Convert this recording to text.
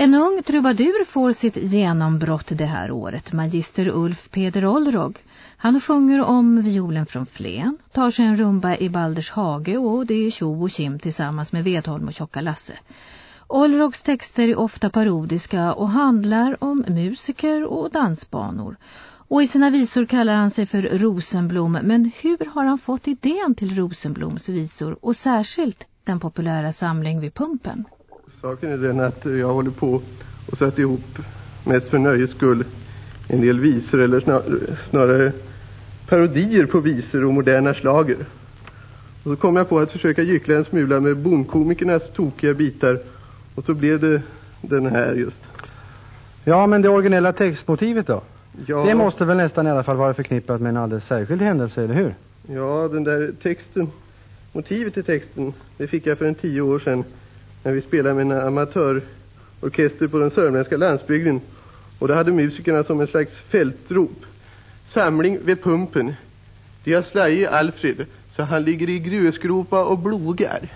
En ung trubadur får sitt genombrott det här året, magister Ulf Peder Olrog. Han sjunger om violen från Flen, tar sig en rumba i Balders hage och det är Tjo och Kim tillsammans med Vedholm och Tjocka Lasse. Olrogs texter är ofta parodiska och handlar om musiker och dansbanor. Och i sina visor kallar han sig för Rosenblom. Men hur har han fått idén till Rosenbloms visor och särskilt den populära samling vid pumpen? Saken är den att jag håller på och satt ihop mest för nöjes skull en del visor eller snar, snarare parodier på visor och moderna slager. Och så kom jag på att försöka gyckla en smula med bondkomikernas tokiga bitar och så blev det den här just. Ja, men det originella textmotivet då? Ja, Det måste väl nästan i alla fall vara förknippat med en alldeles särskild händelse, eller hur? ja den där texten, motivet till texten, det fick jag för en tio år sedan när vi spelade med en amatörorkester på den sörmländska landsbygden. Och då hade musikerna som en slags fältrop. Samling vid pumpen. De har slagit Alfred så han ligger i grusgropa och blogar.